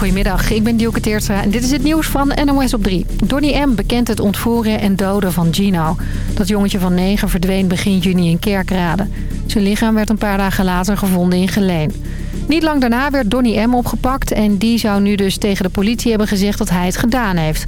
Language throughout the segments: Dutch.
Goedemiddag, ik ben Dielke Teertstra en dit is het nieuws van NOS op 3. Donnie M. bekent het ontvoeren en doden van Gino. Dat jongetje van 9 verdween begin juni in Kerkrade. Zijn lichaam werd een paar dagen later gevonden in Geleen. Niet lang daarna werd Donnie M. opgepakt en die zou nu dus tegen de politie hebben gezegd dat hij het gedaan heeft.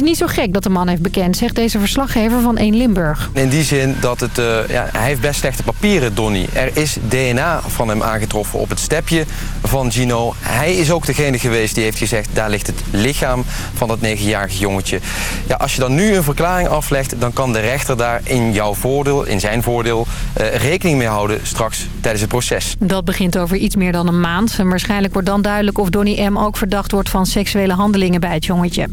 Het is niet zo gek dat de man heeft bekend, zegt deze verslaggever van 1 Limburg. In die zin dat het, uh, ja, hij heeft best slechte papieren, Donny. Er is DNA van hem aangetroffen op het stepje van Gino. Hij is ook degene geweest die heeft gezegd... daar ligt het lichaam van dat negenjarige jongetje. Ja, als je dan nu een verklaring aflegt... dan kan de rechter daar in jouw voordeel, in zijn voordeel... Uh, rekening mee houden straks tijdens het proces. Dat begint over iets meer dan een maand. En waarschijnlijk wordt dan duidelijk of Donny M. ook verdacht wordt... van seksuele handelingen bij het jongetje.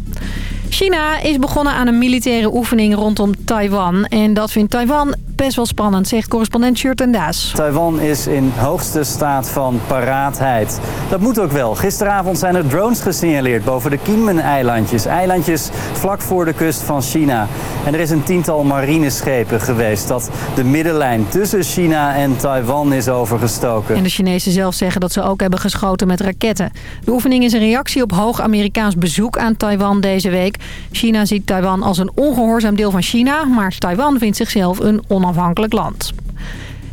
China is begonnen aan een militaire oefening rondom Taiwan. En dat vindt Taiwan best wel spannend, zegt correspondent Shirt en Daas. Taiwan is in hoogste staat van paraatheid. Dat moet ook wel. Gisteravond zijn er drones gesignaleerd boven de Kinmen-eilandjes. Eilandjes vlak voor de kust van China. En er is een tiental marineschepen geweest dat de middenlijn tussen China en Taiwan is overgestoken. En de Chinezen zelf zeggen dat ze ook hebben geschoten met raketten. De oefening is een reactie op hoog Amerikaans bezoek aan Taiwan deze week. China ziet Taiwan als een ongehoorzaam deel van China, maar Taiwan vindt zichzelf een onafhankelijk land.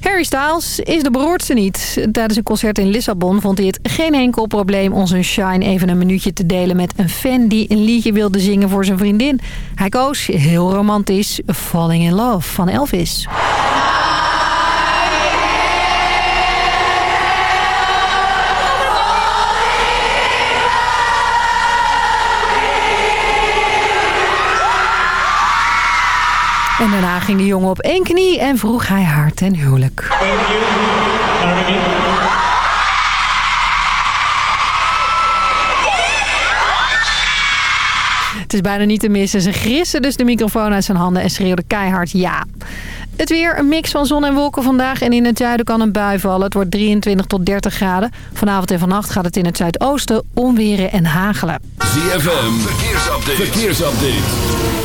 Harry Styles is de beroerdste niet. Tijdens een concert in Lissabon vond hij het geen enkel probleem om zijn shine even een minuutje te delen met een fan die een liedje wilde zingen voor zijn vriendin. Hij koos, heel romantisch, Falling in Love van Elvis. En daarna ging de jongen op één knie en vroeg hij haar ten huwelijk. Het is bijna niet te missen. Ze grissen dus de microfoon uit zijn handen en schreeuwde keihard ja. Het weer, een mix van zon en wolken vandaag. En in het zuiden kan een bui vallen. Het wordt 23 tot 30 graden. Vanavond en vannacht gaat het in het zuidoosten onweren en hagelen. ZFM, verkeersupdate. verkeersupdate.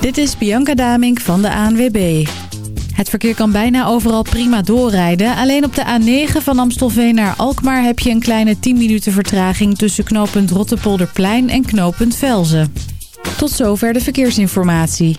Dit is Bianca Damink van de ANWB. Het verkeer kan bijna overal prima doorrijden. Alleen op de A9 van Amstelveen naar Alkmaar heb je een kleine 10 minuten vertraging... tussen knooppunt Rottepolderplein en knooppunt Velzen. Tot zover de verkeersinformatie.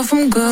I'm gonna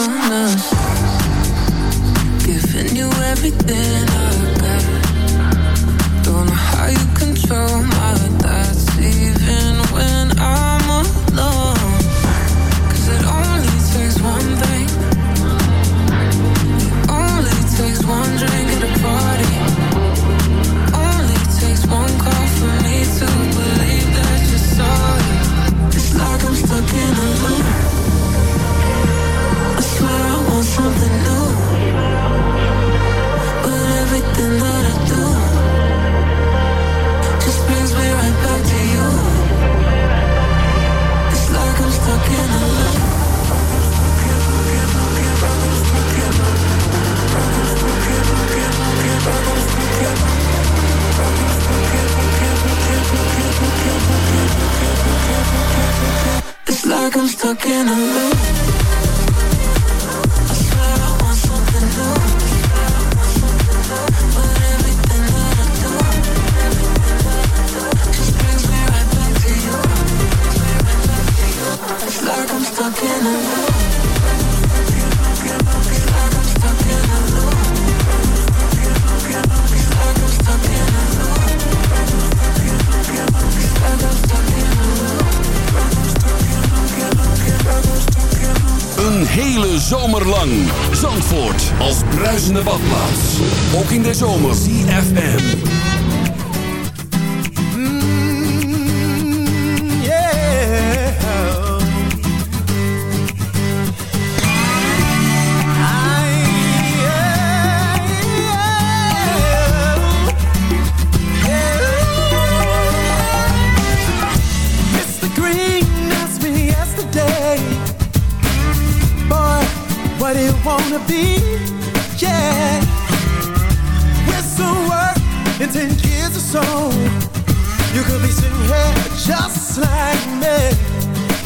just like me.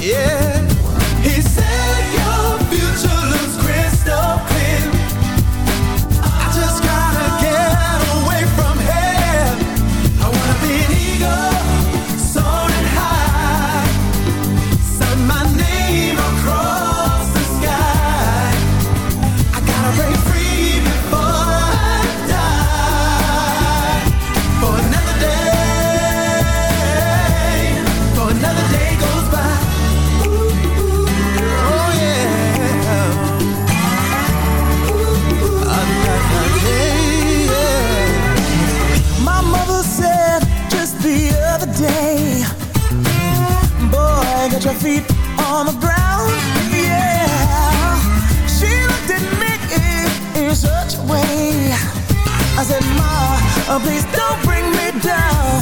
Yeah. He said your future looks crystal I said, Ma, oh, please don't bring me down.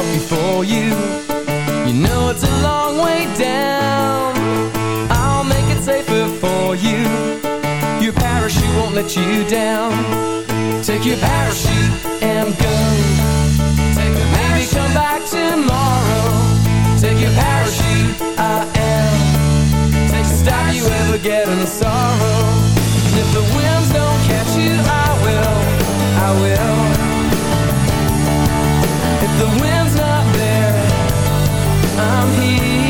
out before you. You know it's a long way down. I'll make it safer for you. Your parachute won't let you down. Take your parachute and go. Take a Maybe come back tomorrow. Take your parachute, I am. Take a stop you ever get in sorrow. And if the winds don't catch you, I will, I will. If the wind's not there, I'm here.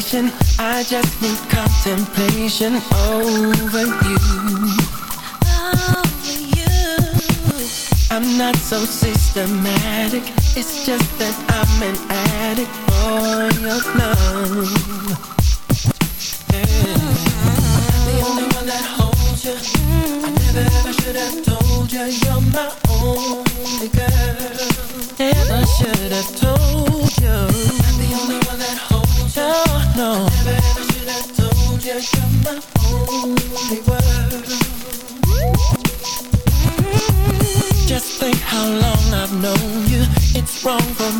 station I just need contemplation. Over you. Over you. I'm not so systematic. It's just that I'm an addict for your love. The only one that holds you I never ever should have told you You're my own wrong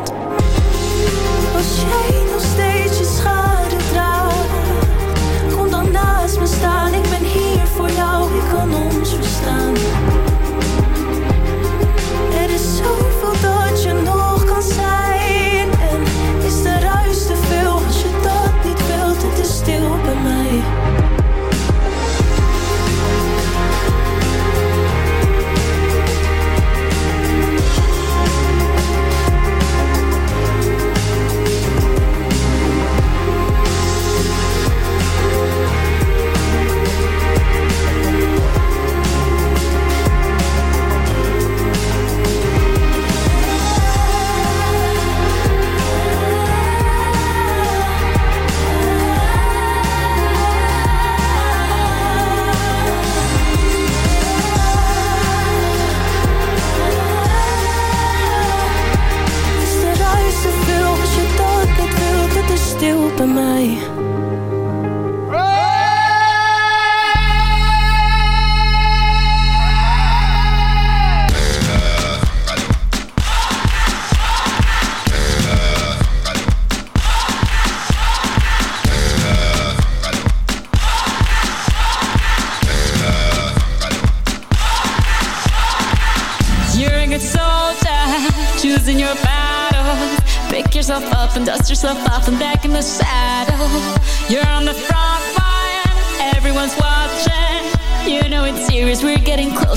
Battles. Pick yourself up and dust yourself off and back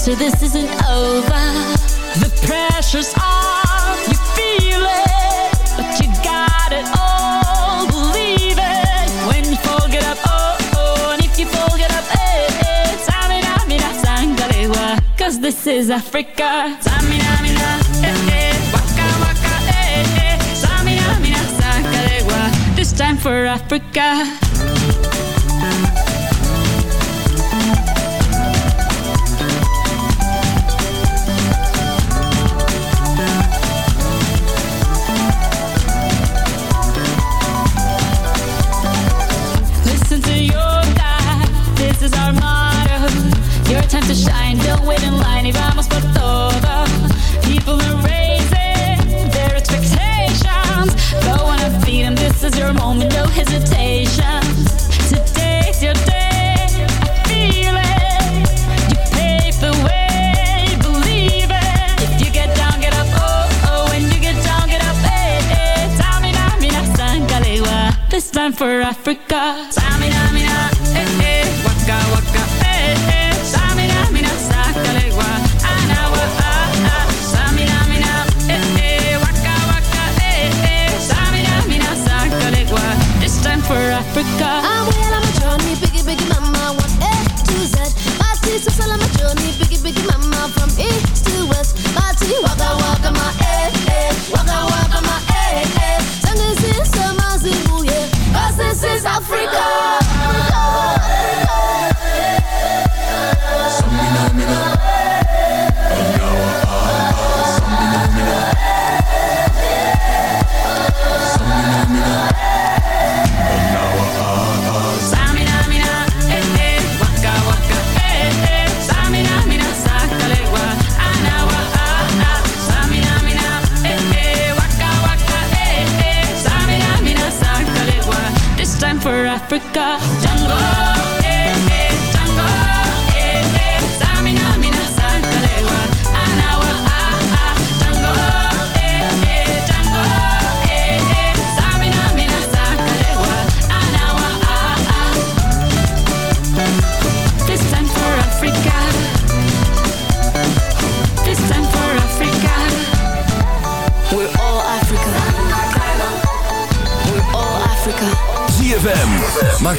closer, this isn't over. The pressure's on, you feel it, but you got it all. Believe it when you fall, get up, oh, oh, and if you fall, get up, eh, eh. Samina, mina, sangalewa, Cause this is Africa. Samina, mina, eh, eh. Waka, waka, eh, eh. Samina, mina, sangalewa. This time for Africa. time to shine. Don't wait in line, y vamos por todo. People are raising their expectations. Go on and feed them. This is your moment, no hesitation. Today's your day. I feel it. You pave the way. Believe it. If you get down, get up. Oh, oh. When you get down, get up. Hey, hey. This time for Africa. Tamina,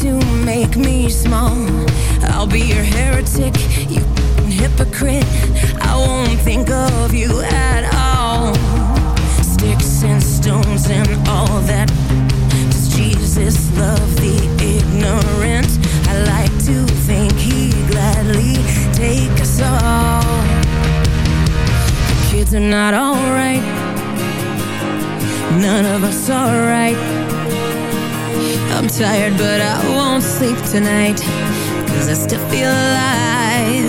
to make me small. I'll be your heretic, you hypocrite. I won't think of you at all. Sticks and stones and all that. Does Jesus love the ignorant? I like to think he gladly take us all. The kids are not alright. None of us are right I'm tired but I won't sleep tonight Cause I still feel alive.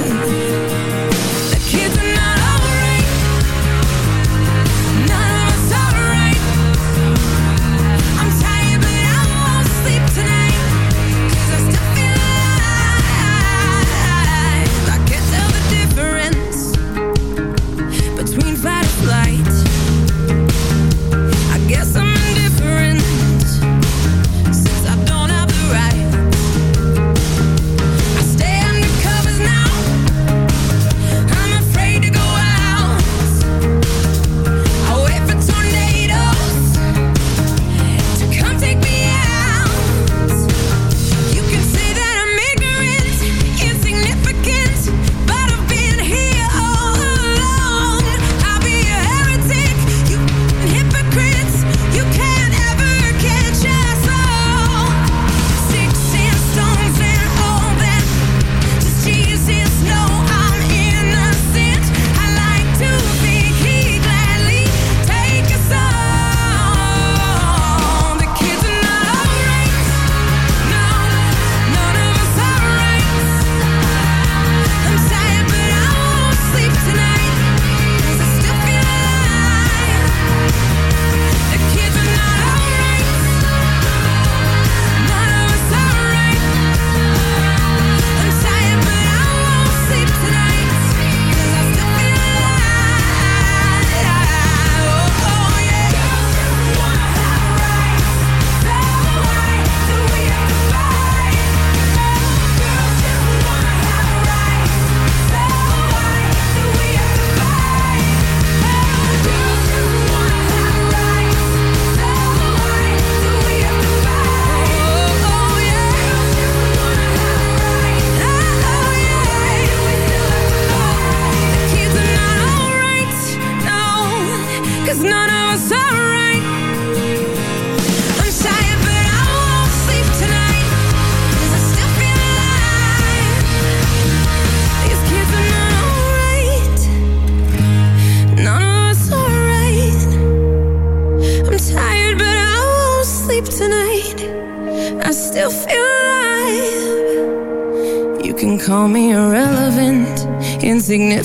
indignant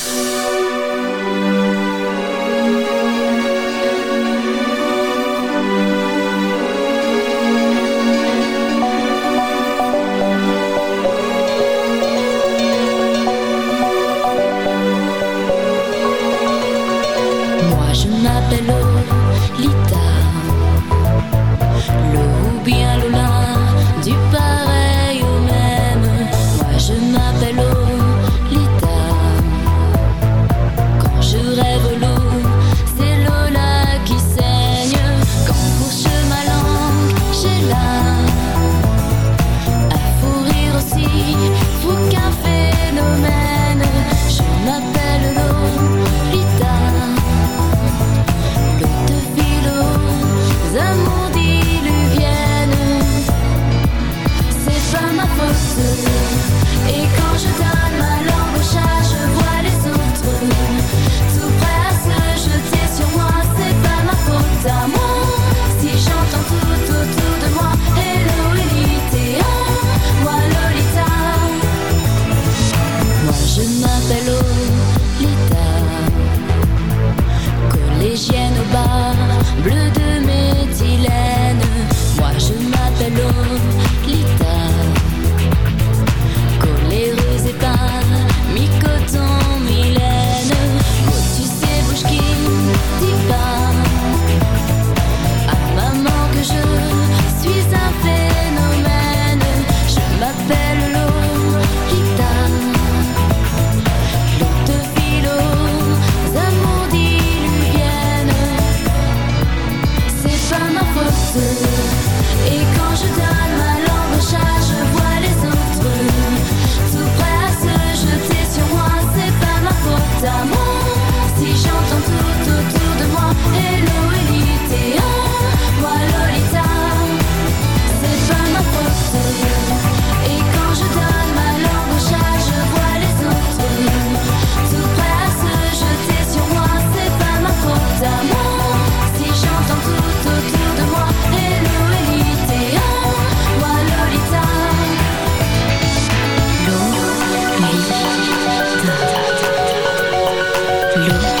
not Luz.